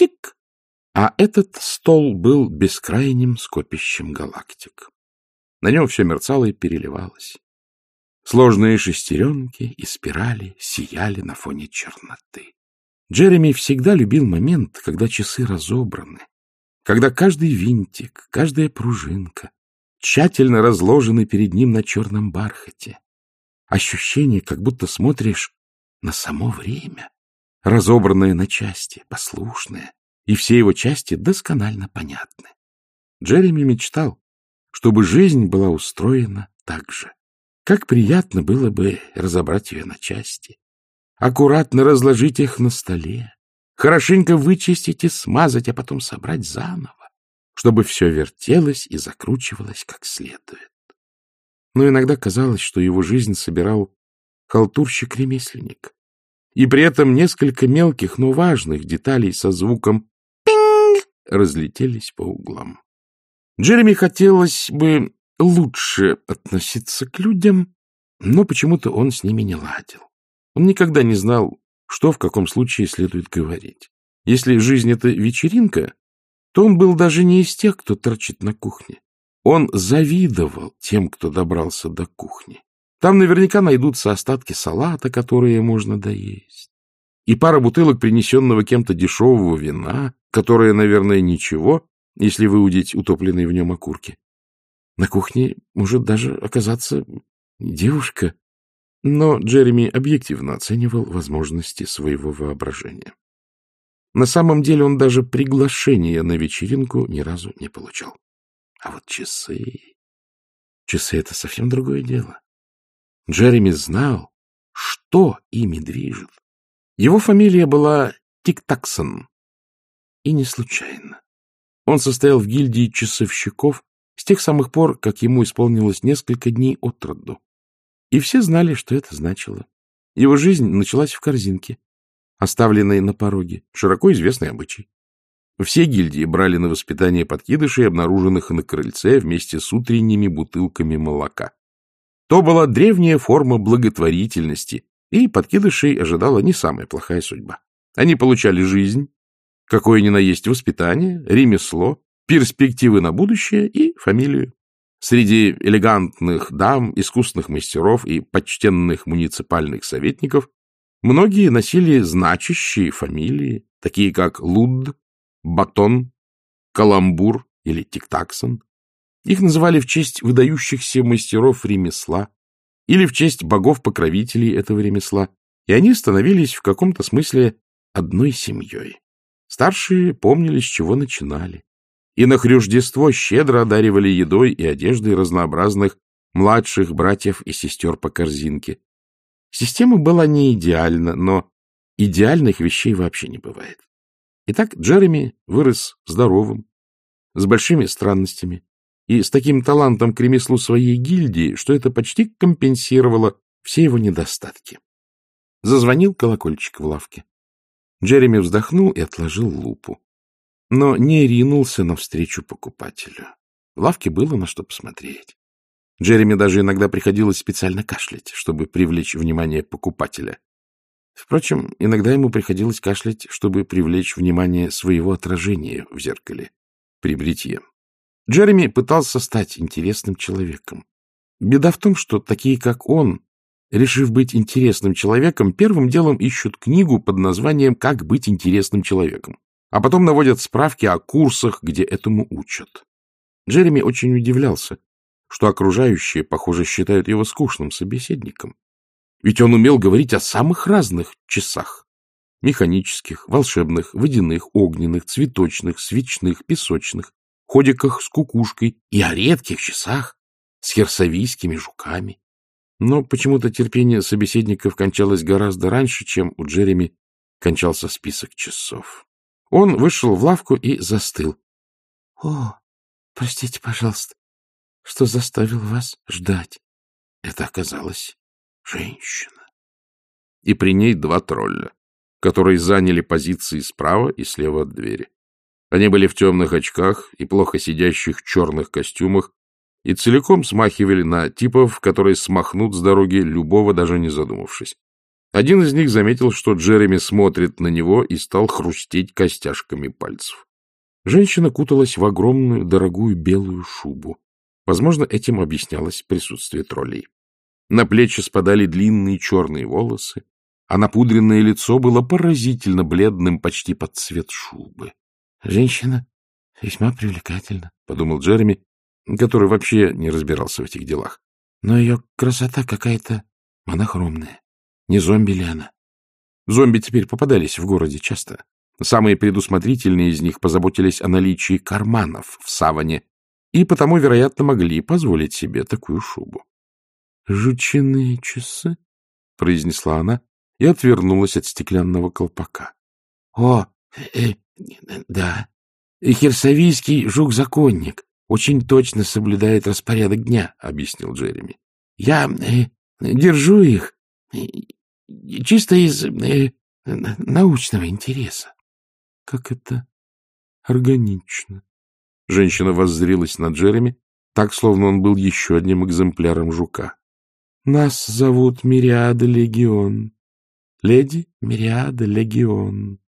тик, а этот стол был бескрайним скопищем галактик. На нем все мерцало и переливалось. Сложные шестеренки и спирали сияли на фоне черноты. Джереми всегда любил момент, когда часы разобраны, когда каждый винтик, каждая пружинка тщательно разложены перед ним на черном бархате. Ощущение, как будто смотришь на само время, разобранное на части, послушное, и все его части досконально понятны. Джереми мечтал, чтобы жизнь была устроена так же. Как приятно было бы разобрать ее на части, аккуратно разложить их на столе, хорошенько вычистить и смазать, а потом собрать заново, чтобы все вертелось и закручивалось как следует. Но иногда казалось, что его жизнь собирал халтурщик-ремесленник, и при этом несколько мелких, но важных деталей со звуком «пинг» разлетелись по углам. Джереми хотелось бы лучше относиться к людям, но почему-то он с ними не ладил. Он никогда не знал, что в каком случае следует говорить. Если жизнь — это вечеринка, то он был даже не из тех, кто торчит на кухне. Он завидовал тем, кто добрался до кухни. Там наверняка найдутся остатки салата, которые можно доесть. И пара бутылок принесенного кем-то дешевого вина, которое, наверное, ничего, если выудить утопленные в нем окурки. На кухне может даже оказаться девушка. Но Джереми объективно оценивал возможности своего воображения. На самом деле он даже приглашения на вечеринку ни разу не получал. А вот часы... Часы — это совсем другое дело. Джереми знал, что ими движет. Его фамилия была Тик-Таксон. И не случайно. Он состоял в гильдии часовщиков с тех самых пор, как ему исполнилось несколько дней от роду. И все знали, что это значило. Его жизнь началась в корзинке, оставленной на пороге, широко известный обычай. Все гильдии брали на воспитание подкидышей, обнаруженных на крыльце вместе с утренними бутылками молока. То была древняя форма благотворительности, и подкидышей ожидала не самая плохая судьба. Они получали жизнь, какое ни на есть воспитание, ремесло, перспективы на будущее и фамилию. Среди элегантных дам, искусных мастеров и почтенных муниципальных советников многие носили значащие фамилии, такие как Луд, Батон, Каламбур или Тиктаксон. Их называли в честь выдающихся мастеров ремесла или в честь богов-покровителей этого ремесла, и они становились в каком-то смысле одной семьей. Старшие помнили, с чего начинали, и на Хрюждество щедро одаривали едой и одеждой разнообразных младших братьев и сестер по корзинке. Система была не идеальна, но идеальных вещей вообще не бывает. Итак, Джереми вырос здоровым, с большими странностями и с таким талантом к ремеслу своей гильдии, что это почти компенсировало все его недостатки. Зазвонил колокольчик в лавке. Джереми вздохнул и отложил лупу, но не ринулся навстречу покупателю. В лавке было на что посмотреть. Джереми даже иногда приходилось специально кашлять, чтобы привлечь внимание покупателя. Впрочем, иногда ему приходилось кашлять, чтобы привлечь внимание своего отражения в зеркале при бритье. Джереми пытался стать интересным человеком. Беда в том, что такие, как он, решив быть интересным человеком, первым делом ищут книгу под названием «Как быть интересным человеком», а потом наводят справки о курсах, где этому учат. Джереми очень удивлялся, что окружающие, похоже, считают его скучным собеседником. Ведь он умел говорить о самых разных часах. Механических, волшебных, водяных, огненных, цветочных, свечных, песочных, ходиках с кукушкой и о редких часах с херсовийскими жуками. Но почему-то терпение собеседников кончалось гораздо раньше, чем у Джереми кончался список часов. Он вышел в лавку и застыл. — О, простите, пожалуйста, что заставил вас ждать. Это оказалось женщина. И при ней два тролля, которые заняли позиции справа и слева от двери. Они были в темных очках и плохо сидящих черных костюмах и целиком смахивали на типов, которые смахнут с дороги любого, даже не задумавшись. Один из них заметил, что Джереми смотрит на него и стал хрустеть костяшками пальцев. Женщина куталась в огромную, дорогую белую шубу. Возможно, этим объяснялось присутствие троллей. На плечи спадали длинные черные волосы, а напудренное лицо было поразительно бледным почти под цвет шубы. — Женщина весьма привлекательна, — подумал Джереми, который вообще не разбирался в этих делах. Но ее красота какая-то монохромная. Не зомби ли она? Зомби теперь попадались в городе часто. Самые предусмотрительные из них позаботились о наличии карманов в саване и потому, вероятно, могли позволить себе такую шубу. — Жучиные часы? — произнесла она и отвернулась от стеклянного колпака. — О, э, да, херсовийский жук-законник очень точно соблюдает распорядок дня, — объяснил Джереми. — Я э, держу их э, чисто из э, научного интереса. — Как это органично. Женщина воззрилась на Джереми, так, словно он был еще одним экземпляром жука. — Нас зовут Мириада Легион. Леди Мириада Легион.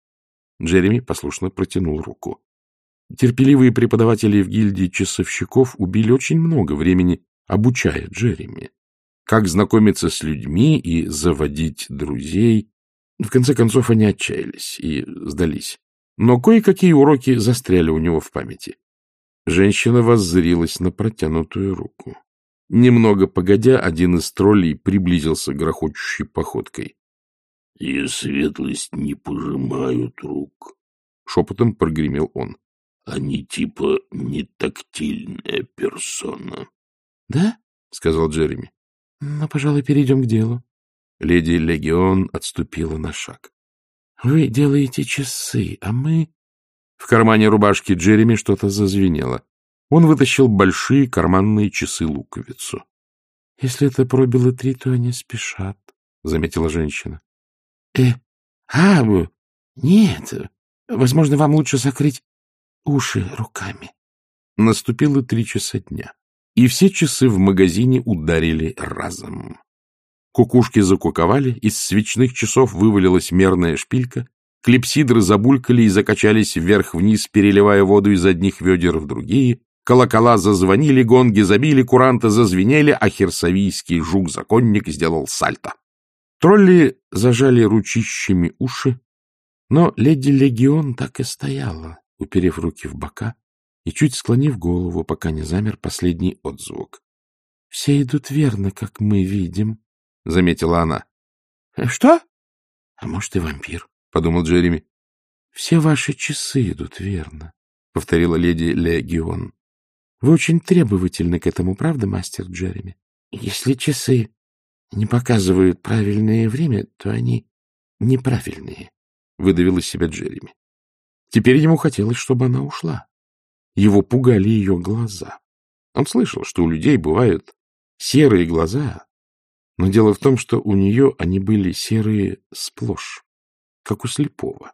Джереми послушно протянул руку. Терпеливые преподаватели в гильдии часовщиков убили очень много времени, обучая Джереми. Как знакомиться с людьми и заводить друзей. В конце концов, они отчаялись и сдались. Но кое-какие уроки застряли у него в памяти. Женщина воззрилась на протянутую руку. Немного погодя, один из троллей приблизился грохочущей походкой. — И светлость не пожимают рук, — шепотом прогремел он. — Они типа не тактильная персона. — Да? — сказал Джереми. — Ну, пожалуй, перейдем к делу. Леди Легион отступила на шаг. — Вы делаете часы, а мы... В кармане рубашки Джереми что-то зазвенело. Он вытащил большие карманные часы-луковицу. — Если это пробило три, то они спешат, — заметила женщина. — Э, а, нет, возможно, вам лучше закрыть уши руками. Наступило три часа дня, и все часы в магазине ударили разом. Кукушки закуковали, из свечных часов вывалилась мерная шпилька, клипсидры забулькали и закачались вверх-вниз, переливая воду из одних ведер в другие, колокола зазвонили, гонги забили, куранты зазвенели, а херсовийский жук-законник сделал сальто. Тролли зажали ручищами уши, но леди Легион так и стояла, уперев руки в бока и чуть склонив голову, пока не замер последний отзвук. — Все идут верно, как мы видим, — заметила она. — Что? — А может, и вампир, — подумал Джереми. — Все ваши часы идут верно, — повторила леди Легион. — Вы очень требовательны к этому, правда, мастер Джереми? Если часы не показывают правильное время, то они неправильные, — выдавил из себя Джереми. Теперь ему хотелось, чтобы она ушла. Его пугали ее глаза. Он слышал, что у людей бывают серые глаза, но дело в том, что у нее они были серые сплошь, как у слепого.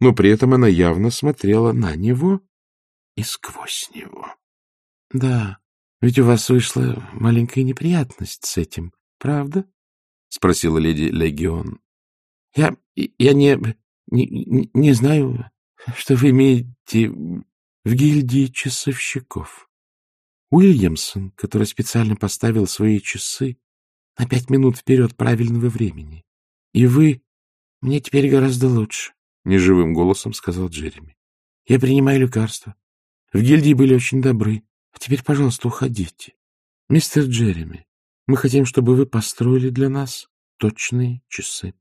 Но при этом она явно смотрела на него и сквозь него. — Да, ведь у вас вышла маленькая неприятность с этим, правда? — спросила леди Легион. — Я... я не... не... не знаю, что вы имеете в гильдии часовщиков. Уильямсон, который специально поставил свои часы, на пять минут вперед правильного времени. И вы... Мне теперь гораздо лучше, — неживым голосом сказал Джереми. Я принимаю лекарства. В гильдии были очень добры. А теперь, пожалуйста, уходите. Мистер Джереми, мы хотим, чтобы вы построили для нас точные часы.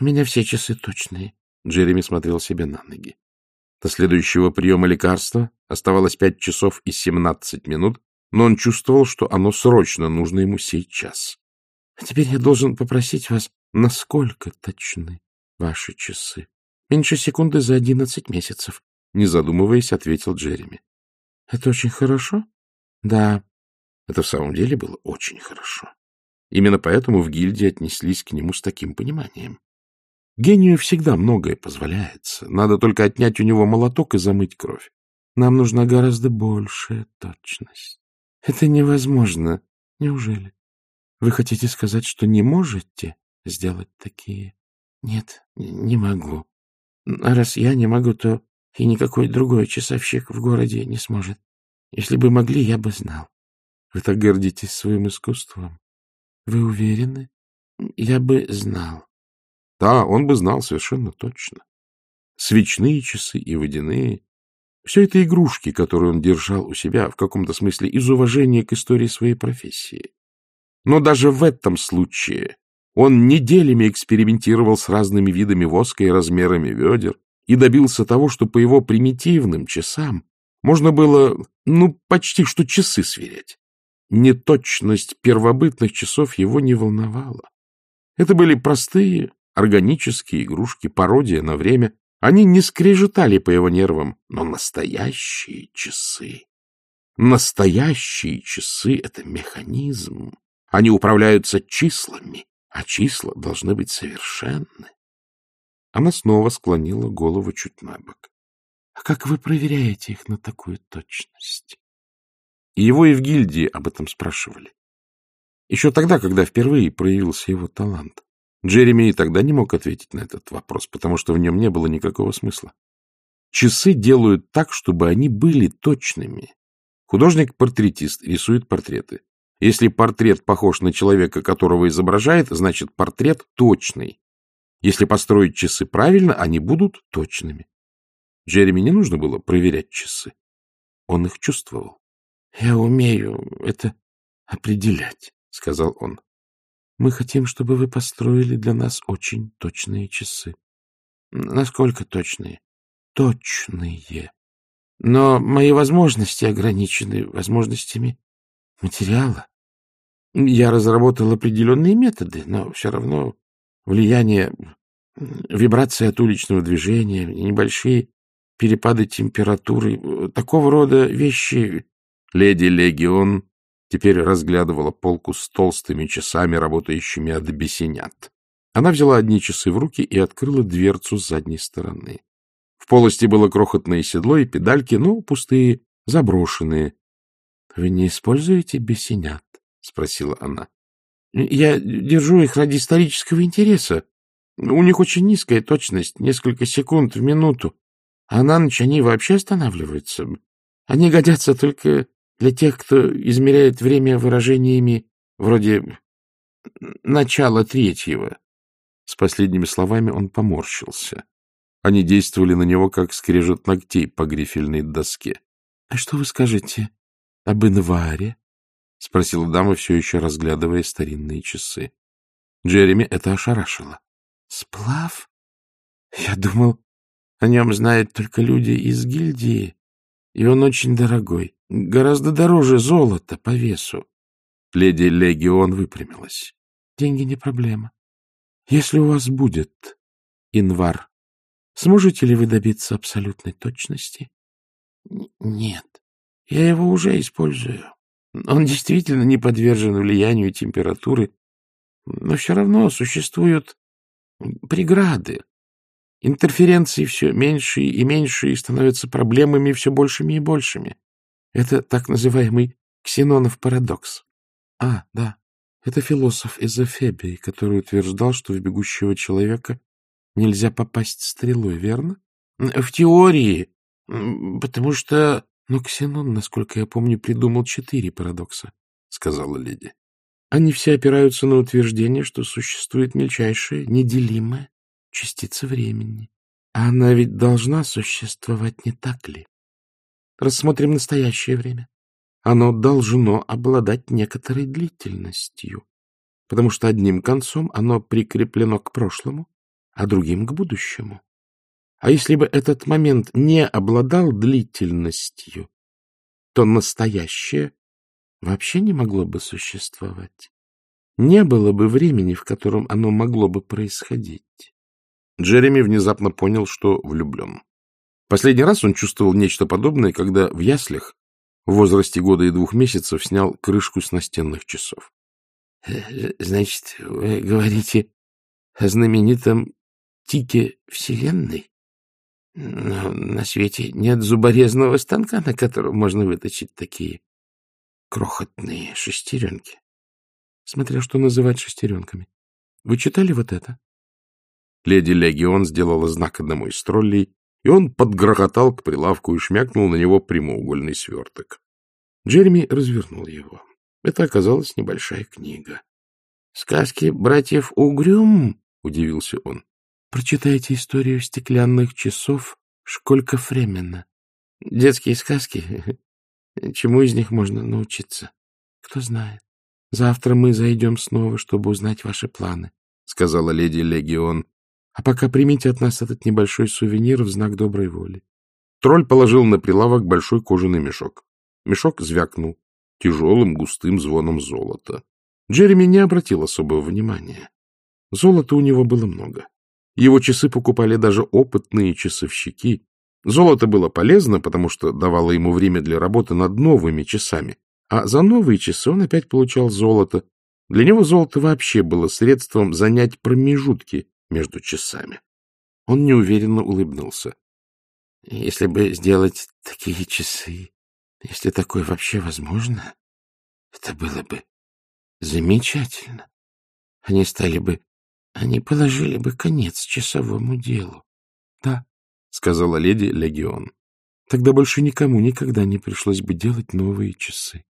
У меня все часы точные. Джереми смотрел себе на ноги. До следующего приема лекарства оставалось пять часов и семнадцать минут, но он чувствовал, что оно срочно нужно ему сейчас. А теперь я должен попросить вас, насколько точны ваши часы. Меньше секунды за одиннадцать месяцев, не задумываясь, ответил Джереми. Это очень хорошо? Да. Это в самом деле было очень хорошо. Именно поэтому в гильдии отнеслись к нему с таким пониманием. Гению всегда многое позволяется. Надо только отнять у него молоток и замыть кровь. Нам нужна гораздо большая точность. Это невозможно. Неужели? Вы хотите сказать, что не можете сделать такие. Нет, не могу. А раз я не могу, то и никакой другой часовщик в городе не сможет. Если бы могли, я бы знал. Вы так гордитесь своим искусством. Вы уверены? Я бы знал. Да, он бы знал совершенно точно. Свечные часы и водяные — все это игрушки, которые он держал у себя, в каком-то смысле, из уважения к истории своей профессии. Но даже в этом случае он неделями экспериментировал с разными видами воска и размерами ведер и добился того, что по его примитивным часам можно было, ну, почти что часы сверять. Неточность первобытных часов его не волновала. Это были простые, органические игрушки, пародия на время. Они не скрежетали по его нервам, но настоящие часы. Настоящие часы — это механизм. Они управляются числами, а числа должны быть совершенны. Она снова склонила голову чуть на бок. — А как вы проверяете их на такую точность? И его и в гильдии об этом спрашивали. Еще тогда, когда впервые проявился его талант. Джереми и тогда не мог ответить на этот вопрос, потому что в нем не было никакого смысла. Часы делают так, чтобы они были точными. Художник-портретист рисует портреты. Если портрет похож на человека, которого изображает, значит, портрет точный. Если построить часы правильно, они будут точными. Джереми не нужно было проверять часы. Он их чувствовал. — Я умею это определять, — сказал он. — Мы хотим, чтобы вы построили для нас очень точные часы. — Насколько точные? — Точные. Но мои возможности ограничены возможностями материала. Я разработал определенные методы, но все равно влияние вибрации от уличного движения, небольшие перепады температуры, такого рода вещи. Леди Легион теперь разглядывала полку с толстыми часами, работающими от бесенят. Она взяла одни часы в руки и открыла дверцу с задней стороны. В полости было крохотное седло и педальки, но пустые, заброшенные. — Вы не используете бесенят? — спросила она. — Я держу их ради исторического интереса. У них очень низкая точность, несколько секунд в минуту, а на ночь они вообще останавливаются. Они годятся только для тех, кто измеряет время выражениями вроде «начала третьего». С последними словами он поморщился. Они действовали на него, как скрежет ногтей по грифельной доске. — А что вы скажете об инваре? — спросила дама, все еще разглядывая старинные часы. Джереми это ошарашило. — Сплав? Я думал, о нем знают только люди из гильдии, и он очень дорогой, гораздо дороже золота по весу. Леди Легион выпрямилась. — Деньги не проблема. Если у вас будет инвар, сможете ли вы добиться абсолютной точности? — Нет, я его уже использую. Он действительно не подвержен влиянию температуры, но все равно существуют преграды. Интерференции все меньше и меньше и становятся проблемами все большими и большими. Это так называемый ксенонов парадокс. А, да, это философ из Эфебии, который утверждал, что в бегущего человека нельзя попасть стрелой, верно? В теории, потому что но Ксенон, насколько я помню, придумал четыре парадокса, — сказала леди. Они все опираются на утверждение, что существует мельчайшая, неделимая частица времени. А она ведь должна существовать, не так ли? Рассмотрим настоящее время. Оно должно обладать некоторой длительностью, потому что одним концом оно прикреплено к прошлому, а другим — к будущему. А если бы этот момент не обладал длительностью, то настоящее вообще не могло бы существовать. Не было бы времени, в котором оно могло бы происходить. Джереми внезапно понял, что влюблен. Последний раз он чувствовал нечто подобное, когда в яслях в возрасте года и двух месяцев снял крышку с настенных часов. «Э, — Значит, вы говорите о знаменитом тике Вселенной? Но на свете нет зуборезного станка, на котором можно выточить такие крохотные шестеренки. Смотря что называть шестеренками. Вы читали вот это? Леди Легион сделала знак одному из троллей, и он подгрохотал к прилавку и шмякнул на него прямоугольный сверток. Джереми развернул его. Это оказалась небольшая книга. — Сказки братьев Угрюм? — удивился он. — Прочитайте историю стеклянных часов Школька Фремена. Детские сказки? Чему из них можно научиться? Кто знает. Завтра мы зайдем снова, чтобы узнать ваши планы, — сказала леди Легион. А пока примите от нас этот небольшой сувенир в знак доброй воли. Тролль положил на прилавок большой кожаный мешок. Мешок звякнул тяжелым густым звоном золота. Джереми не обратил особого внимания. Золота у него было много. Его часы покупали даже опытные часовщики. Золото было полезно, потому что давало ему время для работы над новыми часами. А за новые часы он опять получал золото. Для него золото вообще было средством занять промежутки между часами. Он неуверенно улыбнулся. — Если бы сделать такие часы, если такое вообще возможно, это было бы замечательно. Они стали бы... Они положили бы конец часовому делу. — Да, — сказала леди Легион. — Тогда больше никому никогда не пришлось бы делать новые часы.